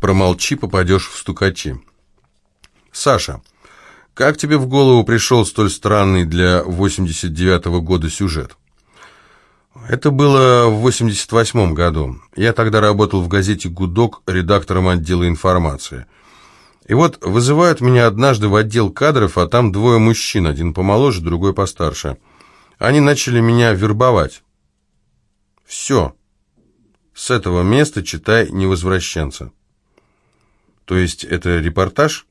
Промолчи, попадешь в стукачи. Саша, как тебе в голову пришел столь странный для 89-го года сюжет? Это было в 88 году. Я тогда работал в газете «Гудок» редактором отдела информации. И вот вызывают меня однажды в отдел кадров, а там двое мужчин, один помоложе, другой постарше. Они начали меня вербовать. Все. С этого места читай «Невозвращенца». То есть это репортаж?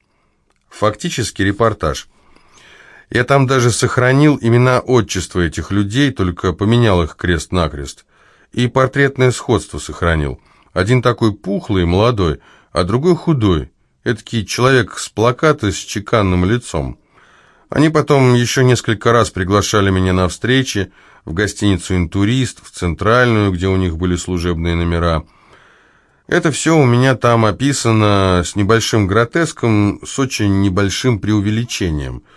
Фактически репортаж. Я там даже сохранил имена отчества этих людей, только поменял их крест-накрест. И портретное сходство сохранил. Один такой пухлый, молодой, а другой худой. Эдакий человек с плаката с чеканным лицом. Они потом еще несколько раз приглашали меня на встречи в гостиницу «Интурист», в Центральную, где у них были служебные номера. Это все у меня там описано с небольшим гротеском, с очень небольшим преувеличением –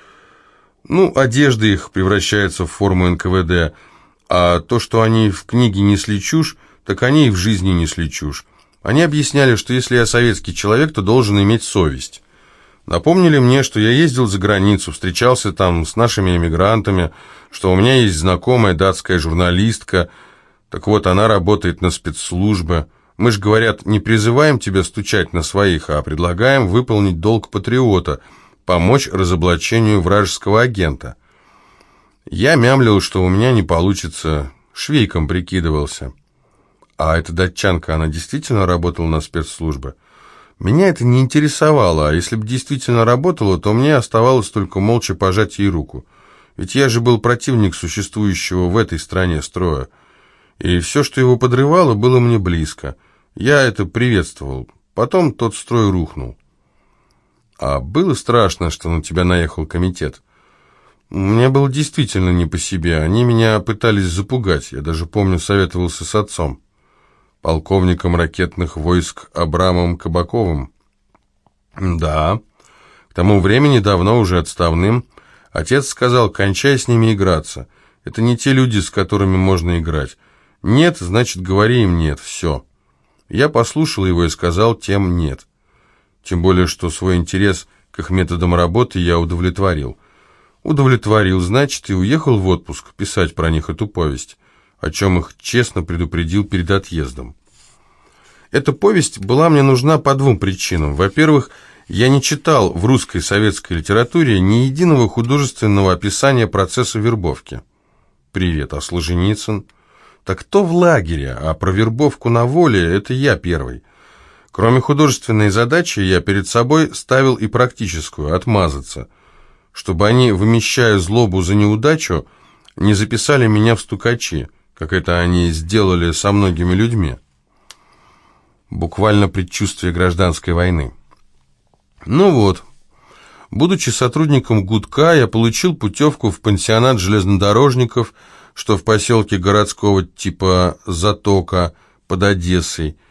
ну, одежда их превращается в форму НКВД, а то, что они в книге несли чушь, так они и в жизни несли чушь. Они объясняли, что если я советский человек, то должен иметь совесть. Напомнили мне, что я ездил за границу, встречался там с нашими эмигрантами, что у меня есть знакомая датская журналистка, так вот, она работает на спецслужбы. Мы же, говорят, не призываем тебя стучать на своих, а предлагаем выполнить долг патриота – помочь разоблачению вражеского агента. Я мямлил, что у меня не получится, швейком прикидывался. А эта датчанка, она действительно работала на спецслужбы? Меня это не интересовало, а если бы действительно работала, то мне оставалось только молча пожать ей руку. Ведь я же был противник существующего в этой стране строя. И все, что его подрывало, было мне близко. Я это приветствовал. Потом тот строй рухнул. А было страшно, что на тебя наехал комитет? Мне было действительно не по себе. Они меня пытались запугать. Я даже помню, советовался с отцом, полковником ракетных войск Абрамом Кабаковым. Да, к тому времени давно уже отставным. Отец сказал, кончай с ними играться. Это не те люди, с которыми можно играть. Нет, значит, говори им нет, все. Я послушал его и сказал тем нет. Тем более, что свой интерес к их методам работы я удовлетворил. Удовлетворил, значит, и уехал в отпуск писать про них эту повесть, о чем их честно предупредил перед отъездом. Эта повесть была мне нужна по двум причинам. Во-первых, я не читал в русской советской литературе ни единого художественного описания процесса вербовки. Привет, а Солженицын? Так кто в лагере, а про вербовку на воле это я первый. Кроме художественной задачи, я перед собой ставил и практическую – отмазаться, чтобы они, вымещая злобу за неудачу, не записали меня в стукачи, как это они сделали со многими людьми. Буквально предчувствие гражданской войны. Ну вот, будучи сотрудником ГУДКа, я получил путевку в пансионат железнодорожников, что в поселке городского типа Затока под Одессой –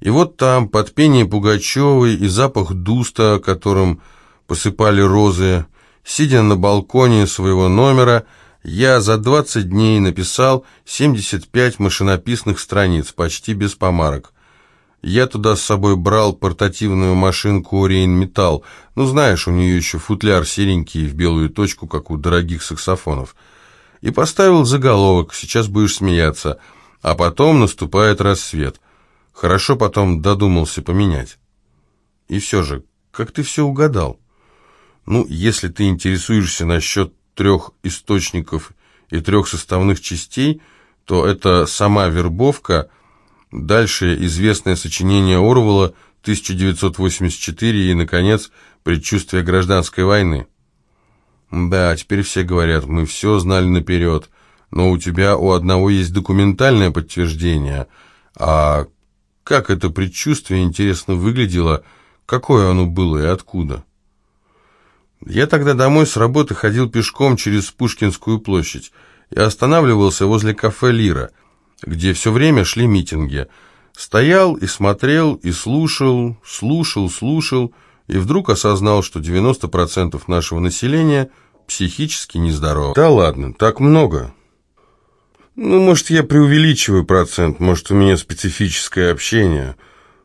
и вот там, под пение Пугачевой и запах дуста, которым посыпали розы, сидя на балконе своего номера, я за 20 дней написал 75 машинописных страниц, почти без помарок. Я туда с собой брал портативную машинку Рейн Металл. Ну, знаешь, у нее еще футляр серенький в белую точку, как у дорогих саксофонов. И поставил заголовок «Сейчас будешь смеяться», а потом наступает рассвет – Хорошо потом додумался поменять. И все же, как ты все угадал? Ну, если ты интересуешься насчет трех источников и трех составных частей, то это сама вербовка, дальше известное сочинение Орвала 1984 и, наконец, предчувствие гражданской войны. Да, теперь все говорят, мы все знали наперед, но у тебя у одного есть документальное подтверждение, а как это предчувствие, интересно, выглядело, какое оно было и откуда? Я тогда домой с работы ходил пешком через Пушкинскую площадь и останавливался возле кафе «Лира», где все время шли митинги. Стоял и смотрел, и слушал, слушал, слушал, и вдруг осознал, что 90% нашего населения психически нездорово. Да ладно, так много. Ну, может, я преувеличиваю процент, может, у меня специфическое общение.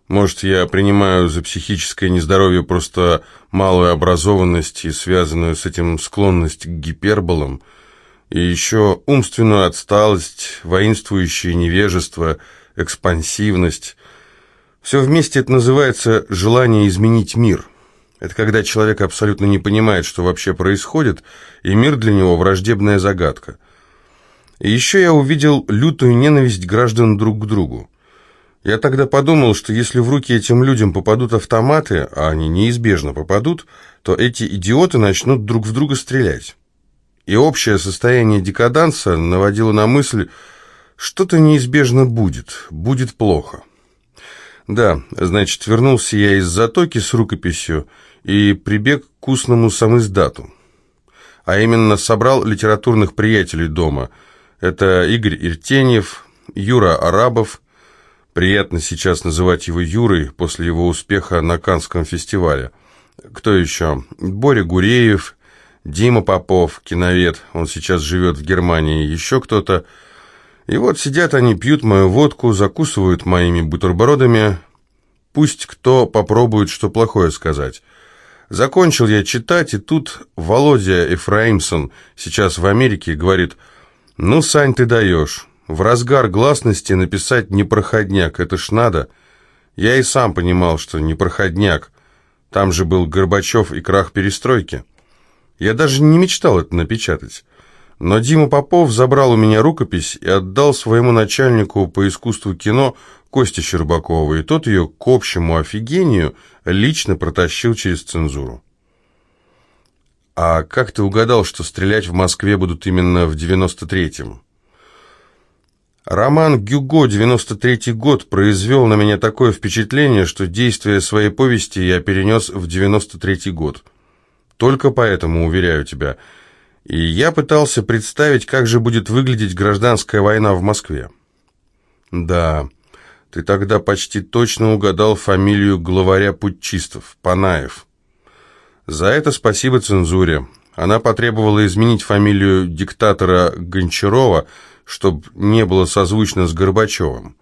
Может, я принимаю за психическое нездоровье просто малую образованность и связанную с этим склонность к гиперболам, и еще умственную отсталость, воинствующее невежество, экспансивность. Все вместе это называется желание изменить мир. Это когда человек абсолютно не понимает, что вообще происходит, и мир для него враждебная загадка. И еще я увидел лютую ненависть граждан друг к другу. Я тогда подумал, что если в руки этим людям попадут автоматы, а они неизбежно попадут, то эти идиоты начнут друг в друга стрелять. И общее состояние декаданса наводило на мысль, что-то неизбежно будет, будет плохо. Да, значит, вернулся я из затоки с рукописью и прибег к устному самиздату. А именно собрал литературных приятелей дома. Это Игорь Иртеньев, Юра Арабов, Приятно сейчас называть его Юрой после его успеха на Канском фестивале. Кто еще? Боря Гуреев, Дима Попов, киновед, он сейчас живет в Германии, еще кто-то. И вот сидят они, пьют мою водку, закусывают моими бутербродами. Пусть кто попробует что плохое сказать. Закончил я читать, и тут Володя Ефраимсон, сейчас в Америке, говорит, «Ну, Сань, ты даешь». В разгар гласности написать «непроходняк» — это ж надо. Я и сам понимал, что непроходняк. Там же был Горбачев и крах перестройки. Я даже не мечтал это напечатать. Но Дима Попов забрал у меня рукопись и отдал своему начальнику по искусству кино Косте Щербакову, и тот ее к общему офигению лично протащил через цензуру. «А как ты угадал, что стрелять в Москве будут именно в девяносто третьем?» Роман «Гюго» 93 год произвел на меня такое впечатление, что действие своей повести я перенес в 93 год. Только поэтому, уверяю тебя. И я пытался представить, как же будет выглядеть гражданская война в Москве. Да, ты тогда почти точно угадал фамилию главаря путчистов, Панаев. За это спасибо цензуре. Она потребовала изменить фамилию диктатора Гончарова – чтобы не было созвучно с Горбачевым.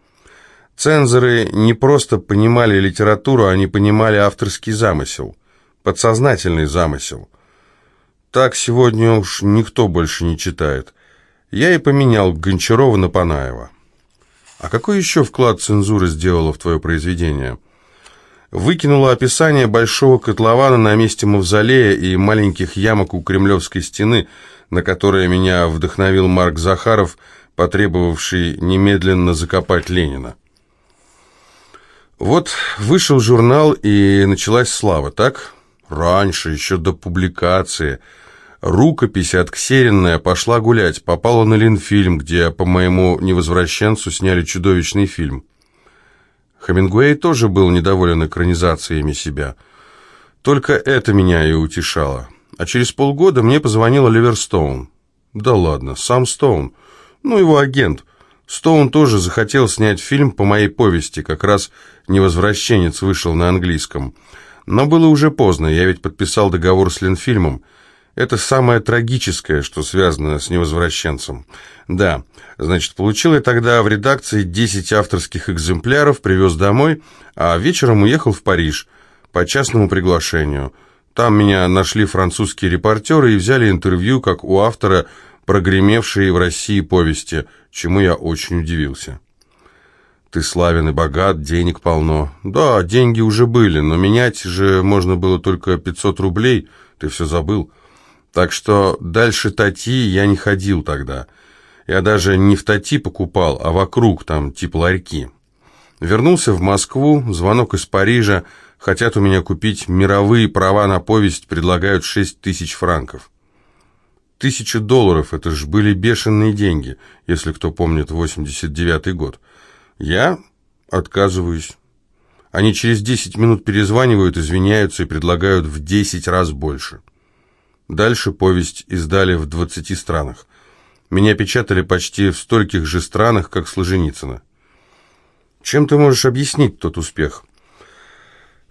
Цензоры не просто понимали литературу, они понимали авторский замысел, подсознательный замысел. Так сегодня уж никто больше не читает. Я и поменял Гончарова на Панаева. А какой еще вклад цензура сделала в твое произведение? Выкинула описание большого котлована на месте мавзолея и маленьких ямок у Кремлевской стены – на которое меня вдохновил Марк Захаров, потребовавший немедленно закопать Ленина. Вот вышел журнал, и началась слава, так? Раньше, еще до публикации. Рукопись отксеренная пошла гулять, попала на Ленфильм, где по моему невозвращенцу сняли чудовищный фильм. Хемингуэй тоже был недоволен экранизациями себя. Только это меня и утешало. А через полгода мне позвонил Оливер Стоун. Да ладно, сам Стоун. Ну, его агент. Стоун тоже захотел снять фильм по моей повести, как раз «Невозвращенец» вышел на английском. Но было уже поздно, я ведь подписал договор с Ленфильмом. Это самое трагическое, что связано с «Невозвращенцем». Да, значит, получил я тогда в редакции 10 авторских экземпляров, привез домой, а вечером уехал в Париж по частному приглашению – там меня нашли французские репортеры и взяли интервью, как у автора прогремевшей в России повести, чему я очень удивился. Ты славен и богат, денег полно. Да, деньги уже были, но менять же можно было только 500 рублей, ты все забыл. Так что дальше Тати я не ходил тогда. Я даже не в Тати покупал, а вокруг, там, типа ларьки. Вернулся в Москву, звонок из Парижа, Хотят у меня купить мировые права на повесть, предлагают шесть тысяч франков. Тысяча долларов, это ж были бешеные деньги, если кто помнит 89-й год. Я отказываюсь. Они через 10 минут перезванивают, извиняются и предлагают в 10 раз больше. Дальше повесть издали в 20 странах. Меня печатали почти в стольких же странах, как Сложеницына. Чем ты можешь объяснить тот успех?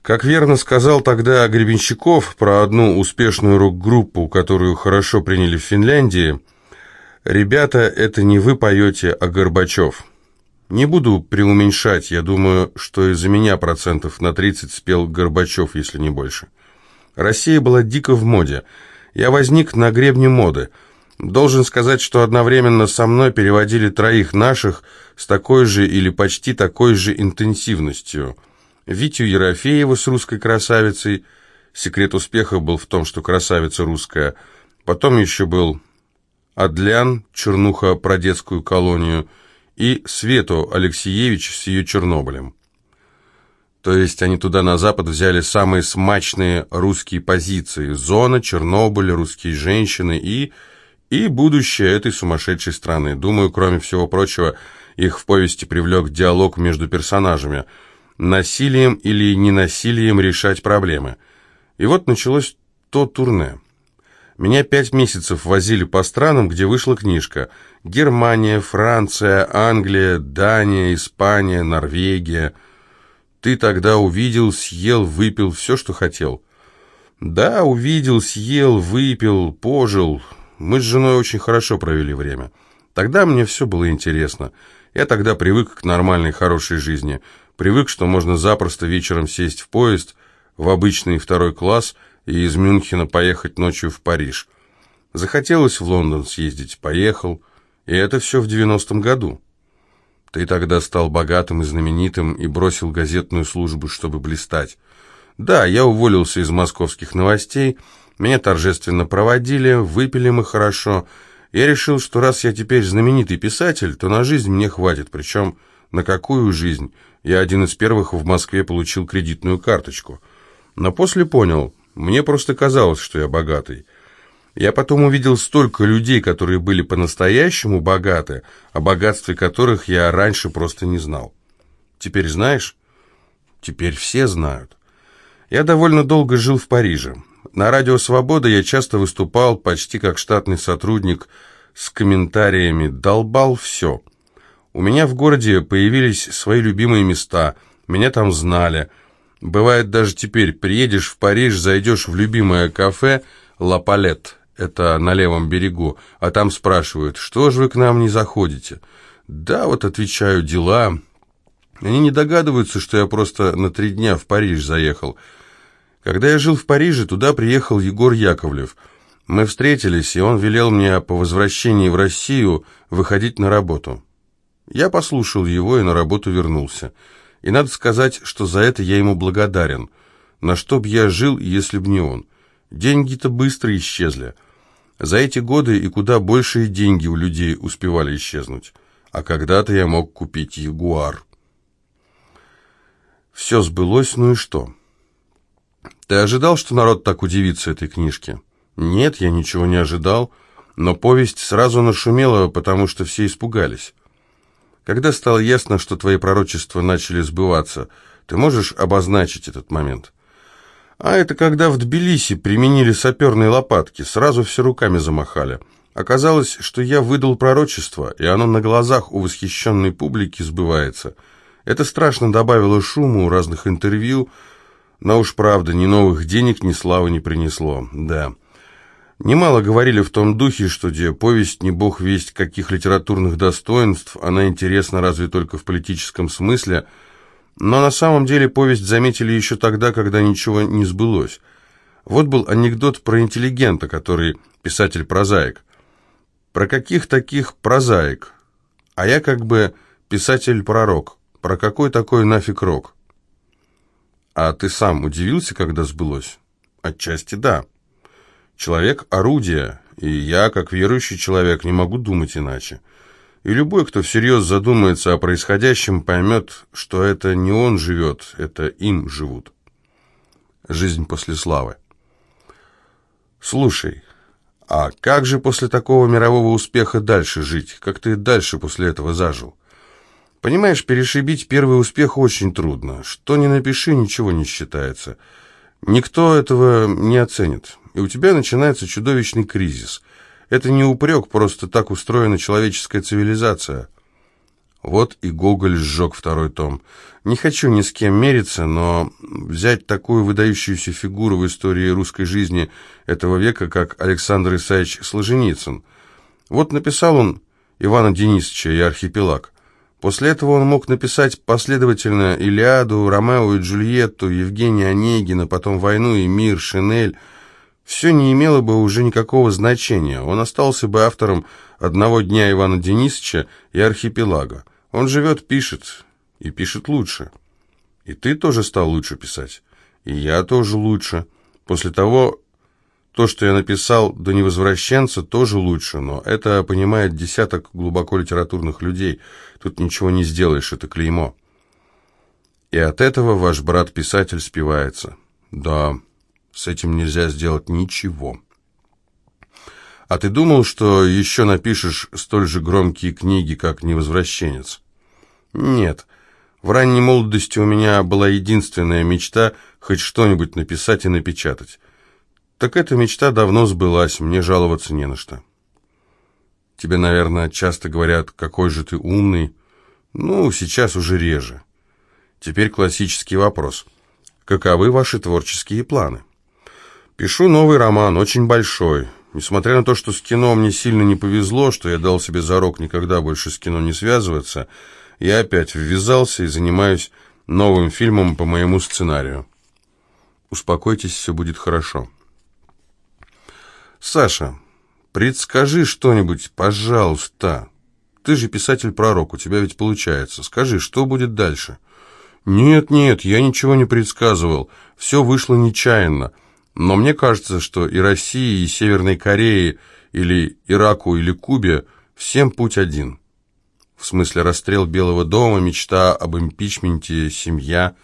Как верно сказал тогда Гребенщиков про одну успешную рок-группу, которую хорошо приняли в Финляндии, «Ребята, это не вы поете, а Горбачев». Не буду преуменьшать, я думаю, что из-за меня процентов на 30 спел Горбачев, если не больше. Россия была дико в моде. Я возник на гребне моды. Должен сказать, что одновременно со мной переводили троих наших с такой же или почти такой же интенсивностью. Витю Ерофеева с русской красавицей. Секрет успеха был в том, что красавица русская. Потом еще был Адлян, чернуха про детскую колонию – и Свету Алексеевич с ее Чернобылем. То есть они туда на запад взяли самые смачные русские позиции. Зона, Чернобыль, русские женщины и... и будущее этой сумасшедшей страны. Думаю, кроме всего прочего, их в повести привлек диалог между персонажами. Насилием или ненасилием решать проблемы. И вот началось то турне. Меня пять месяцев возили по странам, где вышла книжка. Германия, Франция, Англия, Дания, Испания, Норвегия. Ты тогда увидел, съел, выпил все, что хотел. Да, увидел, съел, выпил, пожил. Мы с женой очень хорошо провели время. Тогда мне все было интересно. Я тогда привык к нормальной, хорошей жизни. Привык, что можно запросто вечером сесть в поезд в обычный второй класс – и из Мюнхена поехать ночью в Париж. Захотелось в Лондон съездить, поехал, и это все в девяностом году. Ты тогда стал богатым и знаменитым и бросил газетную службу, чтобы блистать. Да, я уволился из московских новостей, меня торжественно проводили, выпили мы хорошо. Я решил, что раз я теперь знаменитый писатель, то на жизнь мне хватит, причем на какую жизнь? Я один из первых в Москве получил кредитную карточку. Но после понял, мне просто казалось, что я богатый. Я потом увидел столько людей, которые были по-настоящему богаты, о богатстве которых я раньше просто не знал. Теперь знаешь? Теперь все знают. Я довольно долго жил в Париже. На радио «Свобода» я часто выступал почти как штатный сотрудник с комментариями «долбал все». У меня в городе появились свои любимые места, меня там знали – Бывает даже теперь, приедешь в Париж, зайдешь в любимое кафе «Ла Палет», это на левом берегу, а там спрашивают, что же вы к нам не заходите? Да, вот отвечаю, дела. Они не догадываются, что я просто на три дня в Париж заехал. Когда я жил в Париже, туда приехал Егор Яковлев. Мы встретились, и он велел мне по возвращении в Россию выходить на работу. Я послушал его и на работу вернулся. И надо сказать, что за это я ему благодарен. На что б я жил, если б не он? Деньги-то быстро исчезли. За эти годы и куда большие деньги у людей успевали исчезнуть. А когда-то я мог купить Ягуар. Все сбылось, ну и что? Ты ожидал, что народ так удивится этой книжке? Нет, я ничего не ожидал, но повесть сразу нашумела, потому что все испугались. Когда стало ясно, что твои пророчества начали сбываться, ты можешь обозначить этот момент? А это когда в Тбилиси применили саперные лопатки, сразу все руками замахали. Оказалось, что я выдал пророчество, и оно на глазах у восхищенной публики сбывается. Это страшно добавило шуму у разных интервью, но уж правда, ни новых денег, ни славы не принесло, да. Немало говорили в том духе, что где повесть не бог весть каких литературных достоинств, она интересна разве только в политическом смысле, но на самом деле повесть заметили еще тогда, когда ничего не сбылось. Вот был анекдот про интеллигента, который писатель-прозаик. Про каких таких прозаик? А я как бы писатель-пророк. Про какой такой нафиг рок? А ты сам удивился, когда сбылось? Отчасти да. Человек – орудие, и я, как верующий человек, не могу думать иначе. И любой, кто всерьез задумается о происходящем, поймет, что это не он живет, это им живут. Жизнь после славы. Слушай, а как же после такого мирового успеха дальше жить? Как ты дальше после этого зажил? Понимаешь, перешибить первый успех очень трудно. Что ни напиши, ничего не считается. Никто этого не оценит и у тебя начинается чудовищный кризис. Это не упрек, просто так устроена человеческая цивилизация. Вот и Гоголь сжег второй том. Не хочу ни с кем мериться, но взять такую выдающуюся фигуру в истории русской жизни этого века, как Александр Исаевич Сложеницын. Вот написал он Ивана Денисовича и «Архипелаг». После этого он мог написать последовательно «Илиаду», «Ромео и Джульетту», «Евгения Онегина», потом «Войну и мир», «Шинель». Все не имело бы уже никакого значения. Он остался бы автором «Одного дня Ивана Денисовича» и «Архипелага». Он живет, пишет, и пишет лучше. И ты тоже стал лучше писать. И я тоже лучше. После того, то, что я написал до невозвращенца, тоже лучше, но это понимает десяток глубоко литературных людей. Тут ничего не сделаешь, это клеймо. И от этого ваш брат-писатель спивается. Да, с этим нельзя сделать ничего. А ты думал, что еще напишешь столь же громкие книги, как «Невозвращенец»? Нет. В ранней молодости у меня была единственная мечта хоть что-нибудь написать и напечатать. Так эта мечта давно сбылась, мне жаловаться не на что. Тебе, наверное, часто говорят, какой же ты умный. Ну, сейчас уже реже. Теперь классический вопрос. Каковы ваши творческие планы? Пишу новый роман, очень большой. Несмотря на то, что с кино мне сильно не повезло, что я дал себе зарок никогда больше с кино не связываться, я опять ввязался и занимаюсь новым фильмом по моему сценарию. Успокойтесь, все будет хорошо. «Саша, предскажи что-нибудь, пожалуйста. Ты же писатель-пророк, у тебя ведь получается. Скажи, что будет дальше?» «Нет, нет, я ничего не предсказывал. Все вышло нечаянно. Но мне кажется, что и России, и Северной Корее, или Ираку, или Кубе всем путь один. В смысле расстрел Белого дома, мечта об импичменте, семья.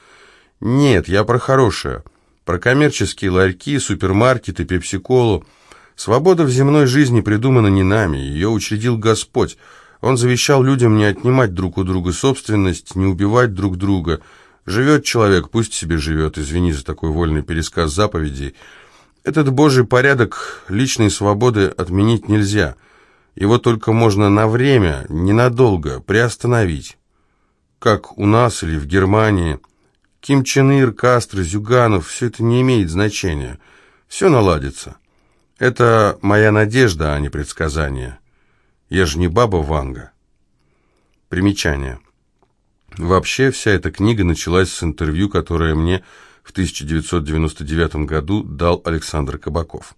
Нет, я про хорошее. Про коммерческие ларьки, супермаркеты, пепсиколу. Свобода в земной жизни придумана не нами, ее учредил Господь. Он завещал людям не отнимать друг у друга собственность, не убивать друг друга. Живет человек, пусть себе живет, извини за такой вольный пересказ заповедей. Этот Божий порядок личной свободы отменить нельзя. Его только можно на время, ненадолго, приостановить. Как у нас или в Германии. Ким Чен Ир, Кастро, Зюганов, все это не имеет значения. Все наладится. Это моя надежда, а не предсказание. Я же не баба Ванга. Примечание. Вообще, вся эта книга началась с интервью, которое мне в 1999 году дал Александр Кабаков.